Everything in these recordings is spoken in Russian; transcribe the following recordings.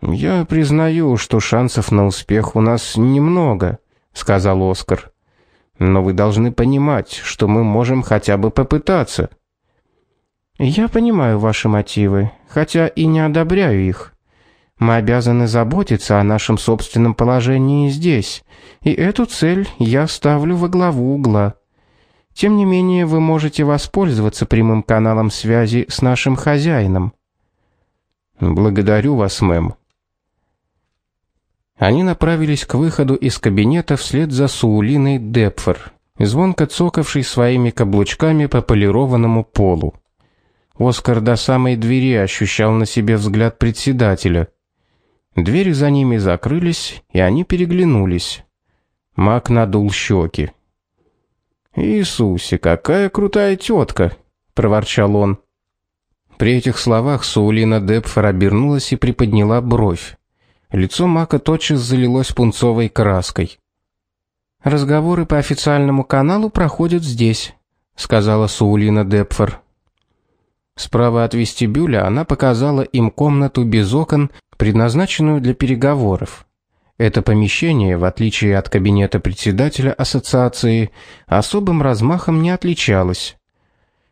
Я признаю, что шансов на успех у нас немного, сказал Оскар. Но вы должны понимать, что мы можем хотя бы попытаться. Я понимаю ваши мотивы, хотя и не одобряю их. Мы обязаны заботиться о нашем собственном положении здесь, и эту цель я ставлю во главу угла. Тем не менее, вы можете воспользоваться прямым каналом связи с нашим хозяином. Благодарю вас, мэм. Они направились к выходу из кабинета вслед за Суулиной Депфер, звонко цокавшей своими каблучками по полированному полу. Оскар до самой двери ощущал на себе взгляд председателя. Двери за ними закрылись, и они переглянулись. Мак надул щеки. «Иисусе, какая крутая тетка!» — проворчал он. При этих словах Саулина Депфор обернулась и приподняла бровь. Лицо Мака тотчас залилось пунцовой краской. «Разговоры по официальному каналу проходят здесь», — сказала Саулина Депфор. Справа от вестибюля она показала им комнату без окон, предназначенную для переговоров. Это помещение, в отличие от кабинета председателя ассоциации, особым размахом не отличалось.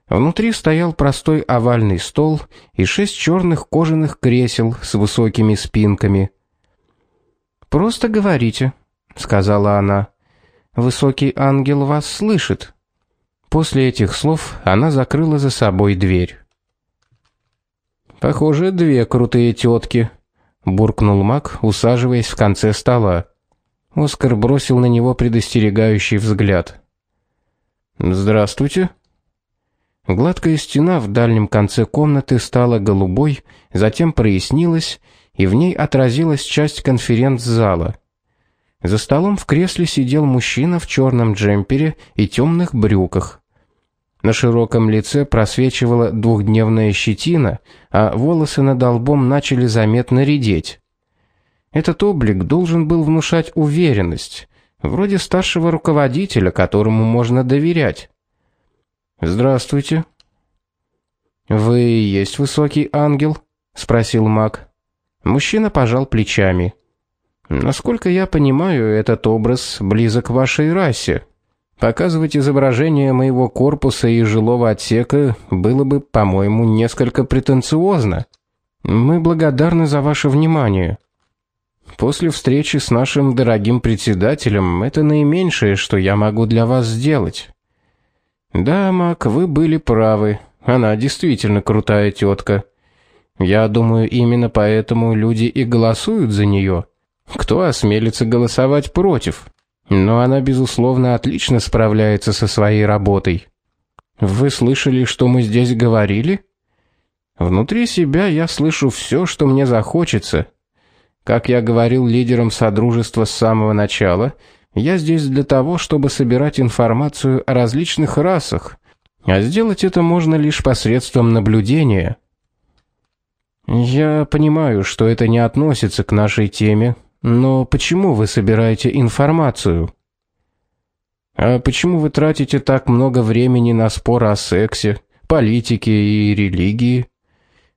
Внутри стоял простой овальный стол и шесть черных кожаных кресел с высокими спинками. Просто говорите, сказала она. Высокий ангел вас слышит. После этих слов она закрыла за собой дверь. Похоже, две крутые тетки, буркнул Мак, усаживаясь в конце стола. Оскар бросил на него предостерегающий взгляд. Здравствуйте. Гладкая стена в дальнем конце комнаты стала голубой, затем прояснилась, и в ней отразилась часть конференц-зала. За столом в кресле сидел мужчина в черном джемпере и темных брюках. На широком лице просвечивала двухдневная щетина, а волосы над лбом начали заметно редеть. Этот облик должен был внушать уверенность, вроде старшего руководителя, которому можно доверять. Здравствуйте. Вы есть высокий ангел? спросил Мак. Мужчина пожал плечами. Насколько я понимаю, этот образ близок к вашей расе. Показывать изображение моего корпуса и жилого отсека было бы, по-моему, несколько претенциозно. Мы благодарны за ваше внимание. После встречи с нашим дорогим председателем это наименьшее, что я могу для вас сделать. Да, Мак, вы были правы. Она действительно крутая тетка. Я думаю, именно поэтому люди и голосуют за нее. Кто осмелится голосовать против? Но она безусловно отлично справляется со своей работой. Вы слышали, что мы здесь говорили? Внутри себя я слышу все, что мне захочется. Как я говорил лидерам содружества с самого начала, я здесь для того, чтобы собирать информацию о различных расах, а сделать это можно лишь посредством наблюдения. Я понимаю, что это не относится к нашей теме, но почему вы собираете информацию? А почему вы тратите так много времени на споры о сексе, политике и религии?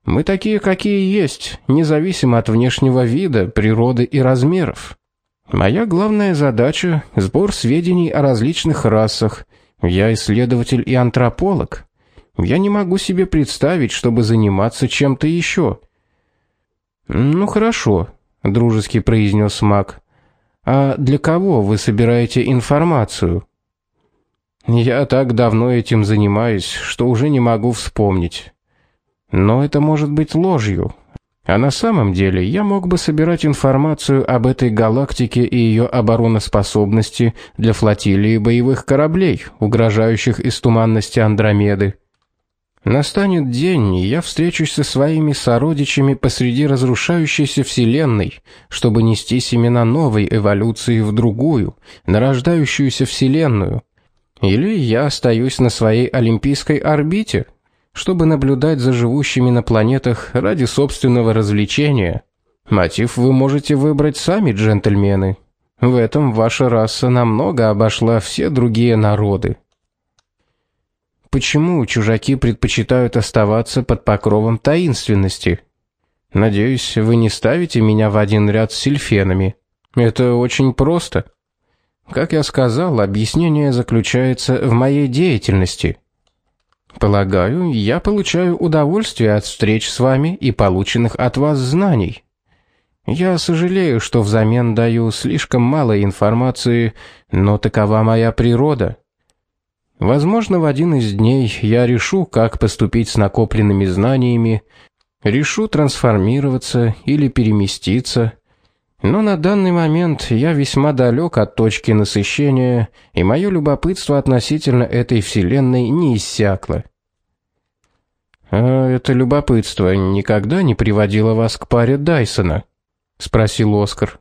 Мы такие, какие есть, независимо от внешнего вида, природы и размеров. Моя главная задача сбор сведений о различных расах. Я исследователь и антрополог. Я не могу себе представить, чтобы заниматься чем-то еще. Ну хорошо, дружески произнес Мак. А для кого вы собираете информацию? Я так давно этим занимаюсь, что уже не могу вспомнить. Но это может быть ложью. А на самом деле я мог бы собирать информацию об этой галактике и ее обороноспособности для флотилии боевых кораблей, угрожающих из туманности Андромеды. Настанет день, и я встречусь со своими сородичами посреди разрушающейся вселенной, чтобы нести семена новой эволюции в другую, нарождающуюся вселенную. Или я остаюсь на своей олимпийской орбите, чтобы наблюдать за живущими на планетах ради собственного развлечения. Мотив вы можете выбрать сами, джентльмены. В этом ваша раса намного обошла все другие народы. Почему чужаки предпочитают оставаться под покровом таинственности? Надеюсь, вы не ставите меня в один ряд с сильфенами. Это очень просто. Как я сказал, объяснение заключается в моей деятельности. Полагаю, я получаю удовольствие от встреч с вами и полученных от вас знаний. Я сожалею, что взамен даю слишком мало информации, но такова моя природа. Возможно, в один из дней я решу, как поступить с накопленными знаниями, решу трансформироваться или переместиться, но на данный момент я весьма далек от точки насыщения, и мое любопытство относительно этой вселенной не иссякло. А это любопытство никогда не приводило вас к паре Дайсона? спросил Оскар.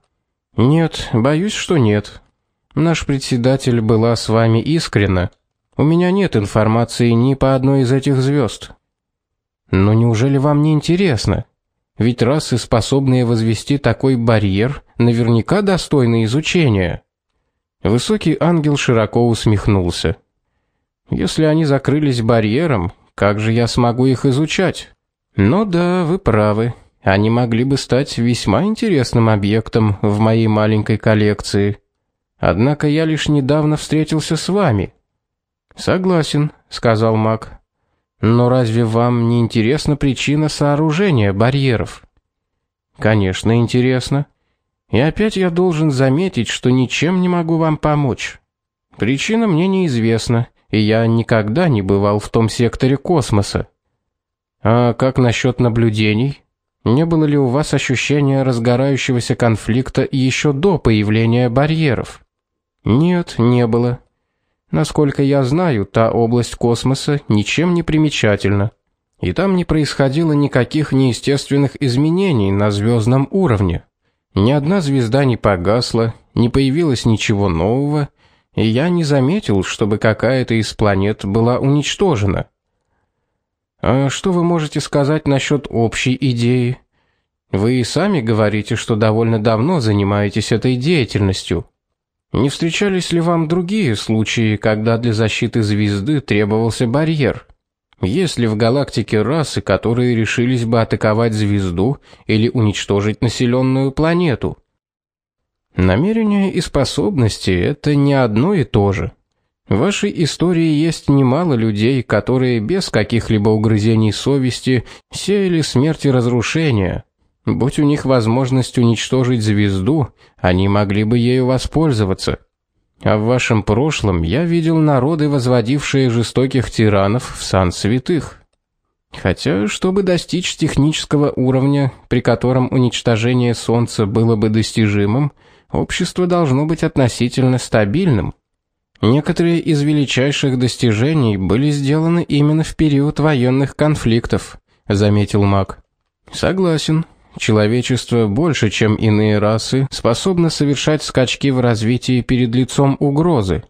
Нет, боюсь, что нет. Наш председатель была с вами искренна. У меня нет информации ни по одной из этих звезд. Но неужели вам не интересно? Ведь расы, способные возвести такой барьер, наверняка достойны изучения. Высокий ангел широко усмехнулся. Если они закрылись барьером, как же я смогу их изучать? Ну да, вы правы. Они могли бы стать весьма интересным объектом в моей маленькой коллекции. Однако я лишь недавно встретился с вами. Согласен, сказал Мак. Но разве вам не интересна причина сооружения барьеров? Конечно, интересно. И опять я должен заметить, что ничем не могу вам помочь. Причина мне неизвестна, и я никогда не бывал в том секторе космоса. А как насчет наблюдений? Не было ли у вас ощущения разгорающегося конфликта еще до появления барьеров? Нет, не было. Насколько я знаю, та область космоса ничем не примечательна, и там не происходило никаких неестественных изменений на звездном уровне. Ни одна звезда не погасла, не появилось ничего нового, и я не заметил, чтобы какая-то из планет была уничтожена. А что вы можете сказать насчет общей идеи? Вы и сами говорите, что довольно давно занимаетесь этой деятельностью. Не встречались ли вам другие случаи, когда для защиты звезды требовался барьер? Есть ли в галактике расы, которые решились бы атаковать звезду или уничтожить населенную планету? Намерения и способности это не одно и то же. В вашей истории есть немало людей, которые без каких-либо угрызений совести сеяли смерть и разрушение, Будь у них возможность уничтожить звезду, они могли бы ею воспользоваться. А в вашем прошлом я видел народы, возводившие жестоких тиранов в сан святых. Хотя, чтобы достичь технического уровня, при котором уничтожение солнца было бы достижимым, общество должно быть относительно стабильным. Некоторые из величайших достижений были сделаны именно в период военных конфликтов, заметил Мак. Согласен, Человечество больше, чем иные расы, способно совершать скачки в развитии перед лицом угрозы,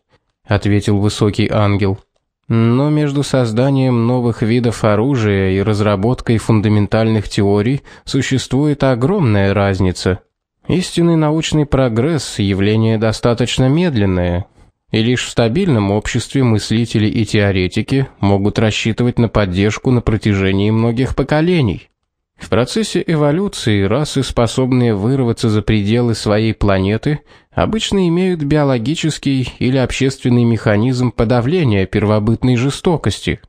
ответил высокий ангел. Но между созданием новых видов оружия и разработкой фундаментальных теорий существует огромная разница. Истинный научный прогресс явление достаточно медленное, и лишь в стабильном обществе мыслители и теоретики могут рассчитывать на поддержку на протяжении многих поколений. В процессе эволюции расы, способные вырваться за пределы своей планеты, обычно имеют биологический или общественный механизм подавления первобытной жестокости.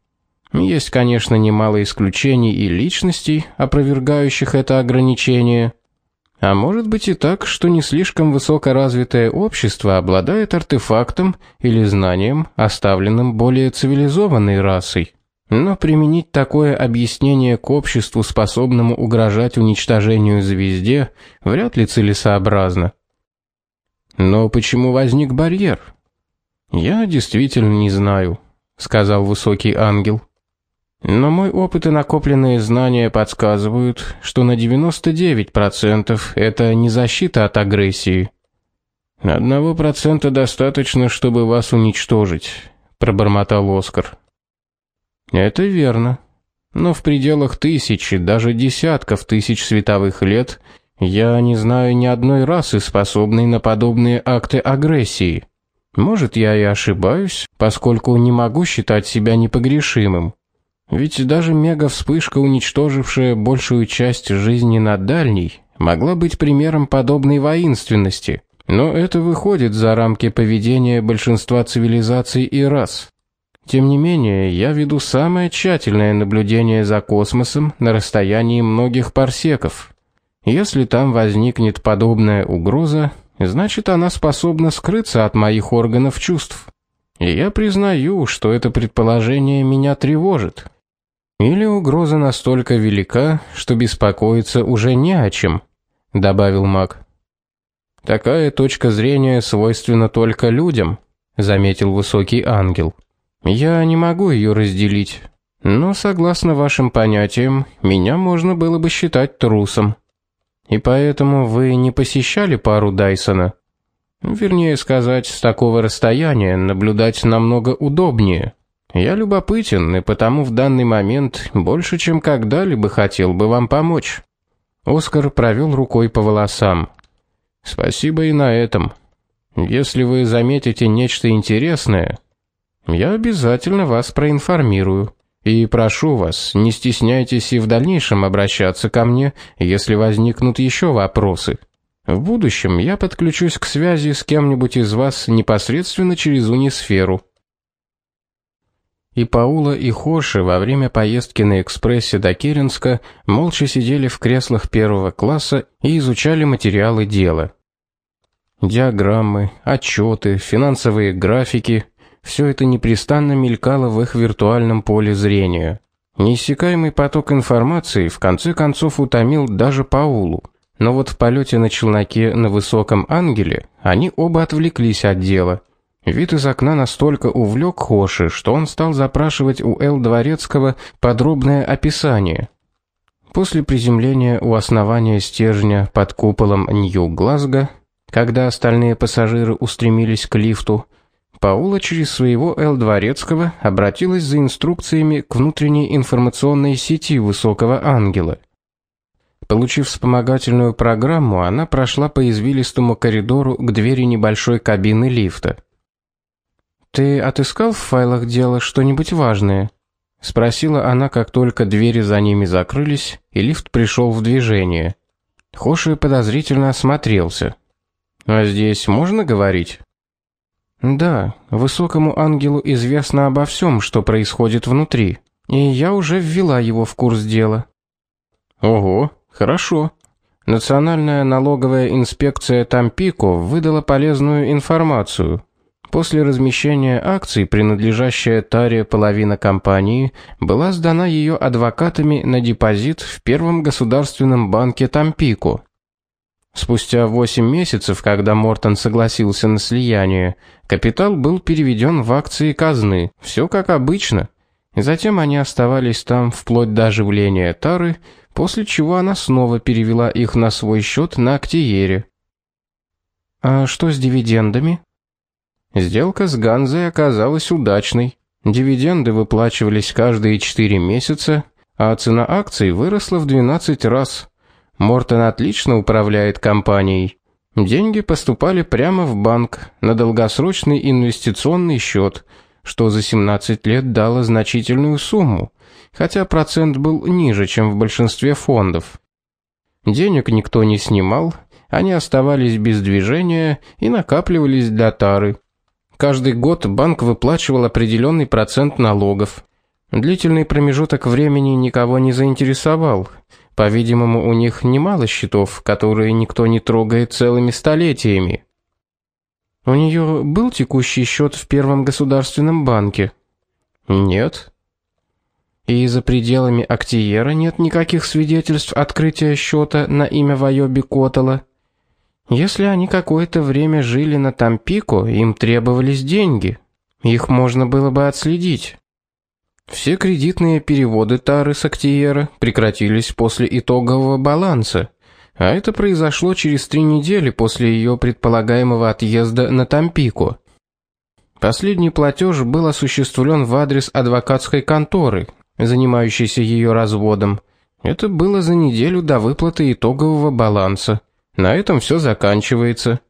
Есть, конечно, немало исключений и личностей, опровергающих это ограничение. А может быть и так, что не слишком высокоразвитое общество обладает артефактом или знанием, оставленным более цивилизованной расой. Но применить такое объяснение к обществу, способному угрожать уничтожению звезде, вряд ли целесообразно. Но почему возник барьер? Я действительно не знаю, сказал высокий ангел. Но мой опыт и накопленные знания подсказывают, что на 99% это не защита от агрессии. Одного процента достаточно, чтобы вас уничтожить, пробормотал Оскар. Это верно. Но в пределах тысячи, даже десятков тысяч световых лет я не знаю ни одной расы, способной на подобные акты агрессии. Может, я и ошибаюсь, поскольку не могу считать себя непогрешимым. Ведь даже мега-вспышка, уничтожившая большую часть жизни на дальней, могла быть примером подобной воинственности. Но это выходит за рамки поведения большинства цивилизаций и рас. Тем не менее, я веду самое тщательное наблюдение за космосом на расстоянии многих парсеков. Если там возникнет подобная угроза, значит, она способна скрыться от моих органов чувств. И я признаю, что это предположение меня тревожит. Или угроза настолько велика, что беспокоиться уже не о чем, добавил Мак. Такая точка зрения свойственна только людям, заметил высокий ангел. Я не могу ее разделить. Но согласно вашим понятиям, меня можно было бы считать трусом. И поэтому вы не посещали пару Дайсона. Вернее сказать, с такого расстояния наблюдать намного удобнее. Я любопытен, и потому в данный момент больше, чем когда-либо хотел бы вам помочь. Оскар провел рукой по волосам. Спасибо и на этом. Если вы заметите нечто интересное, я обязательно вас проинформирую. И прошу вас, не стесняйтесь и в дальнейшем обращаться ко мне, если возникнут еще вопросы. В будущем я подключусь к связи с кем-нибудь из вас непосредственно через унисферу. И Паула, и Хоши во время поездки на экспрессе до Керенска молча сидели в креслах первого класса и изучали материалы дела. Диаграммы, отчеты, финансовые графики все это непрестанно мелькало в их виртуальном поле зрения. Неиссякаемый поток информации в конце концов утомил даже Паулу. Но вот в полете на челноке на высоком ангеле они оба отвлеклись от дела. Вид из окна настолько увлек Хоши, что он стал запрашивать у Эл Дворецкого подробное описание. После приземления у основания стержня под куполом Нью-Глазго, когда остальные пассажиры устремились к лифту, Паула через своего Эл Дворецкого обратилась за инструкциями к внутренней информационной сети Высокого Ангела. Получив вспомогательную программу, она прошла по извилистому коридору к двери небольшой кабины лифта. Ты отыскал в файлах дела что-нибудь важное? спросила она, как только двери за ними закрылись и лифт пришел в движение. Хоши подозрительно осмотрелся. А здесь можно говорить? Да, высокому ангелу известно обо всем, что происходит внутри, и я уже ввела его в курс дела. Ого, хорошо. Национальная налоговая инспекция Тампико выдала полезную информацию. После размещения акций, принадлежащая Таре половина компании, была сдана ее адвокатами на депозит в Первом государственном банке Тампико. Спустя 8 месяцев, когда Мортон согласился на слияние, капитал был переведен в акции казны. Все как обычно. Затем они оставались там вплоть до оживления Тары, после чего она снова перевела их на свой счет на Актиере. А что с дивидендами? Сделка с Ганзой оказалась удачной. Дивиденды выплачивались каждые 4 месяца, а цена акций выросла в 12 раз. Мортон отлично управляет компанией. Деньги поступали прямо в банк на долгосрочный инвестиционный счет, что за 17 лет дало значительную сумму, хотя процент был ниже, чем в большинстве фондов. Денег никто не снимал, они оставались без движения и накапливались для тары. Каждый год банк выплачивал определенный процент налогов. Длительный промежуток времени никого не заинтересовал. По-видимому, у них немало счетов, которые никто не трогает целыми столетиями. У нее был текущий счет в Первом государственном банке? Нет. И за пределами Актиера нет никаких свидетельств открытия счета на имя Вайоби Котала. Если они какое-то время жили на Тампико, им требовались деньги. Их можно было бы отследить. Все кредитные переводы Тары с Актиера прекратились после итогового баланса, а это произошло через три недели после ее предполагаемого отъезда на Тампико. Последний платеж был осуществлен в адрес адвокатской конторы, занимающейся ее разводом. Это было за неделю до выплаты итогового баланса. На этом все заканчивается.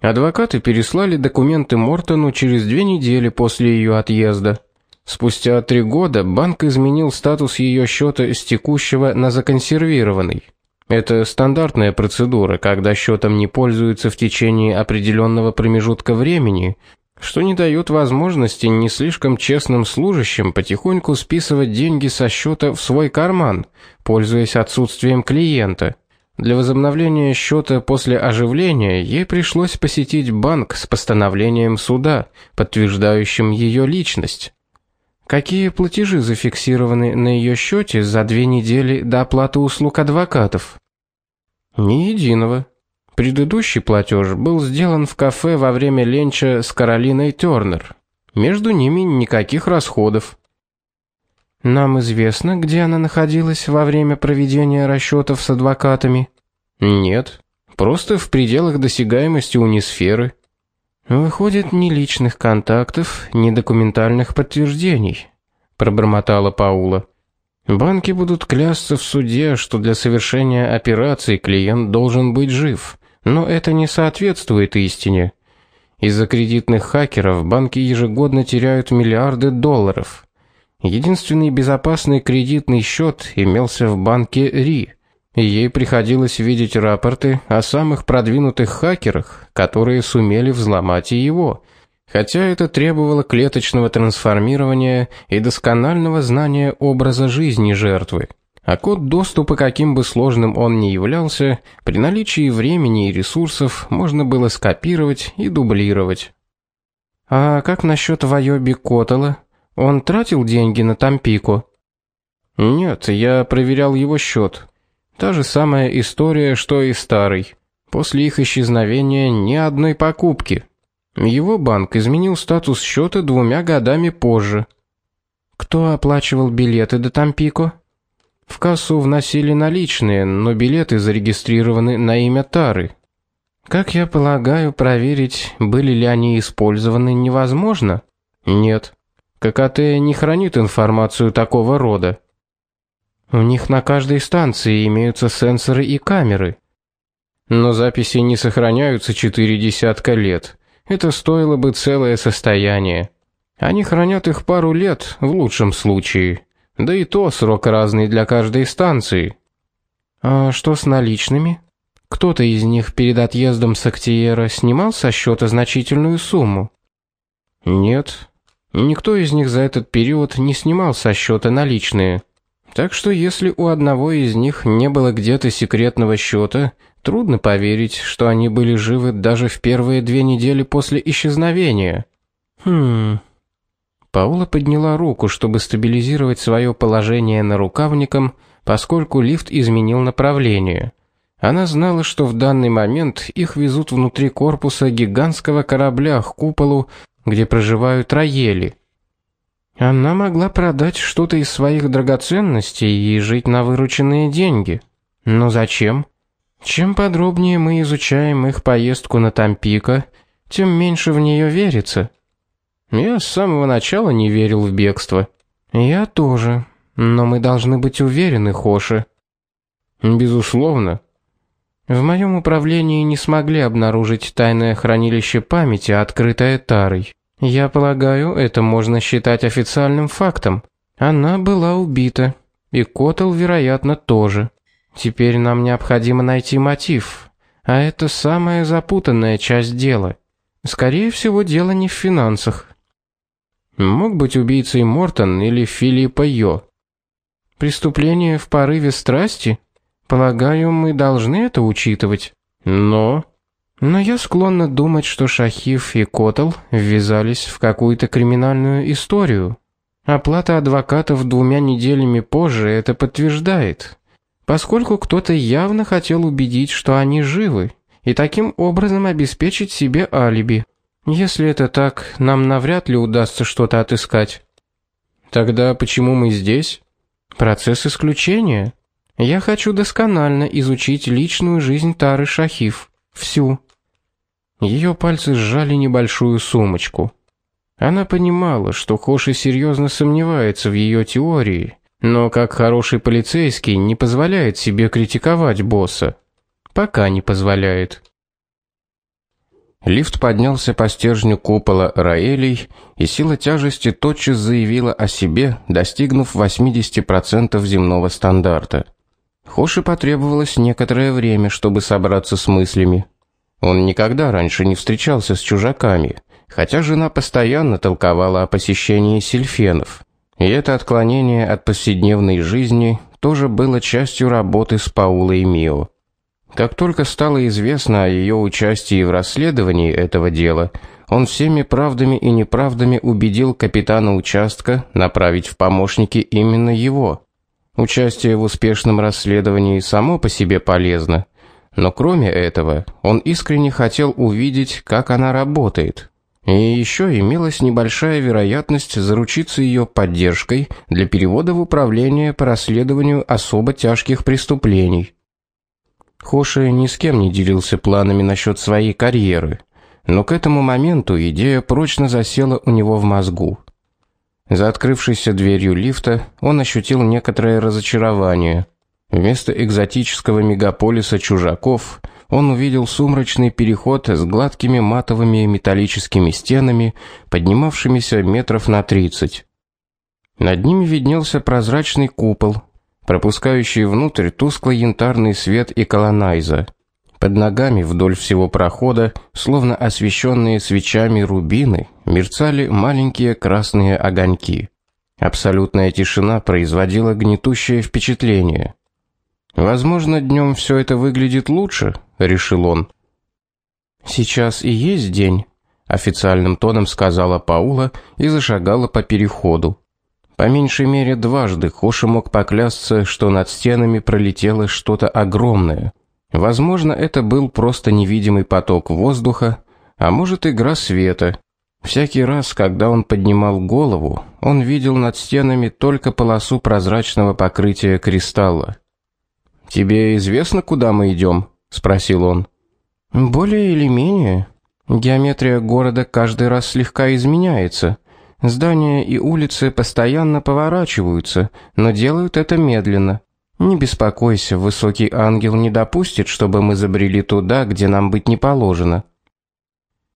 Адвокаты переслали документы Мортону через две недели после ее отъезда. Спустя три года банк изменил статус ее счета с текущего на законсервированный. Это стандартная процедура, когда счетом не пользуются в течение определенного промежутка времени, что не дает возможности не слишком честным служащим потихоньку списывать деньги со счета в свой карман, пользуясь отсутствием клиента. Для возобновления счета после оживления ей пришлось посетить банк с постановлением суда, подтверждающим ее личность. Какие платежи зафиксированы на ее счете за две недели до оплаты услуг адвокатов? Ни единого. Предыдущий платеж был сделан в кафе во время ленча с Каролиной Тёрнер. Между ними никаких расходов. Нам известно, где она находилась во время проведения расчетов с адвокатами. Нет, просто в пределах досягаемости унисферы. Выходит, ни личных контактов, ни документальных подтверждений, пробормотала Паула. Банки будут клясться в суде, что для совершения операции клиент должен быть жив, но это не соответствует истине. Из-за кредитных хакеров банки ежегодно теряют миллиарды долларов. Единственный безопасный кредитный счет имелся в банке Ри и ей приходилось видеть рапорты о самых продвинутых хакерах, которые сумели взломать и его. Хотя это требовало клеточного трансформирования и досконального знания образа жизни жертвы. А код доступа, каким бы сложным он ни являлся, при наличии времени и ресурсов можно было скопировать и дублировать. А как насчет Вайоби Котела? Он тратил деньги на Тампико? Нет, я проверял его счет. Та же самая история, что и старый. После их исчезновения ни одной покупки. Его банк изменил статус счета двумя годами позже. Кто оплачивал билеты до Тампико? В кассу вносили наличные, но билеты зарегистрированы на имя Тары. Как я полагаю, проверить, были ли они использованы, невозможно? Нет. ККТ не хранит информацию такого рода. У них на каждой станции имеются сенсоры и камеры. Но записи не сохраняются четыре десятка лет. Это стоило бы целое состояние. Они хранят их пару лет в лучшем случае. Да и то срок разный для каждой станции. А что с наличными? Кто-то из них перед отъездом с Актиера снимал со счета значительную сумму. Нет. Никто из них за этот период не снимал со счета наличные. Так что если у одного из них не было где-то секретного счета, трудно поверить, что они были живы даже в первые две недели после исчезновения. Хм. Паула подняла руку, чтобы стабилизировать свое положение на рукавником, поскольку лифт изменил направление. Она знала, что в данный момент их везут внутри корпуса гигантского корабля к куполу, где проживают роели. Она могла продать что-то из своих драгоценностей и жить на вырученные деньги. Но зачем? Чем подробнее мы изучаем их поездку на Тампико, тем меньше в нее верится. Я с самого начала не верил в бегство. Я тоже, но мы должны быть уверены, Хоши. Безусловно. В моем управлении не смогли обнаружить тайное хранилище памяти, открытое Тарой. Я полагаю, это можно считать официальным фактом. Она была убита, и Котел, вероятно, тоже. Теперь нам необходимо найти мотив, а это самая запутанная часть дела. Скорее всего, дело не в финансах. Мог быть убийцей Мортон или Филиппа Йо. Преступление в порыве страсти? Полагаю, мы должны это учитывать. Но но я склонна думать, что Шахиф и Котел ввязались в какую-то криминальную историю. Оплата адвокатов двумя неделями позже это подтверждает, поскольку кто-то явно хотел убедить, что они живы, и таким образом обеспечить себе алиби. Если это так, нам навряд ли удастся что-то отыскать. Тогда почему мы здесь? Процесс исключения. Я хочу досконально изучить личную жизнь Тары Шахиф. Всю. Ее пальцы сжали небольшую сумочку. Она понимала, что Хоши серьезно сомневается в ее теории, но как хороший полицейский не позволяет себе критиковать босса. Пока не позволяет. Лифт поднялся по стержню купола Раэлей, и сила тяжести тотчас заявила о себе, достигнув 80% земного стандарта. Хоши потребовалось некоторое время, чтобы собраться с мыслями. Он никогда раньше не встречался с чужаками, хотя жена постоянно толковала о посещении сильфенов. И это отклонение от повседневной жизни тоже было частью работы с Паулой Мио. Как только стало известно о ее участии в расследовании этого дела, он всеми правдами и неправдами убедил капитана участка направить в помощники именно его. Участие в успешном расследовании само по себе полезно, но кроме этого, он искренне хотел увидеть, как она работает. И еще имелась небольшая вероятность заручиться ее поддержкой для перевода в управление по расследованию особо тяжких преступлений. Хоши ни с кем не делился планами насчет своей карьеры, но к этому моменту идея прочно засела у него в мозгу. За открывшейся дверью лифта он ощутил некоторое разочарование. Вместо экзотического мегаполиса чужаков он увидел сумрачный переход с гладкими матовыми металлическими стенами, поднимавшимися метров на 30. Над ними виднелся прозрачный купол, пропускающий внутрь тусклый янтарный свет и колоннайза. Под ногами вдоль всего прохода, словно освещенные свечами рубины, мерцали маленькие красные огоньки. Абсолютная тишина производила гнетущее впечатление. Возможно, днем все это выглядит лучше, решил он. Сейчас и есть день, официальным тоном сказала Паула и зашагала по переходу. По меньшей мере дважды Хоши мог поклясться, что над стенами пролетело что-то огромное. Возможно, это был просто невидимый поток воздуха, а может, игра света. Всякий раз, когда он поднимал голову, он видел над стенами только полосу прозрачного покрытия кристалла. Тебе известно, куда мы идем? спросил он. Более или менее. Геометрия города каждый раз слегка изменяется. Здания и улицы постоянно поворачиваются, но делают это медленно. Не беспокойся, высокий ангел не допустит, чтобы мы забрели туда, где нам быть не положено.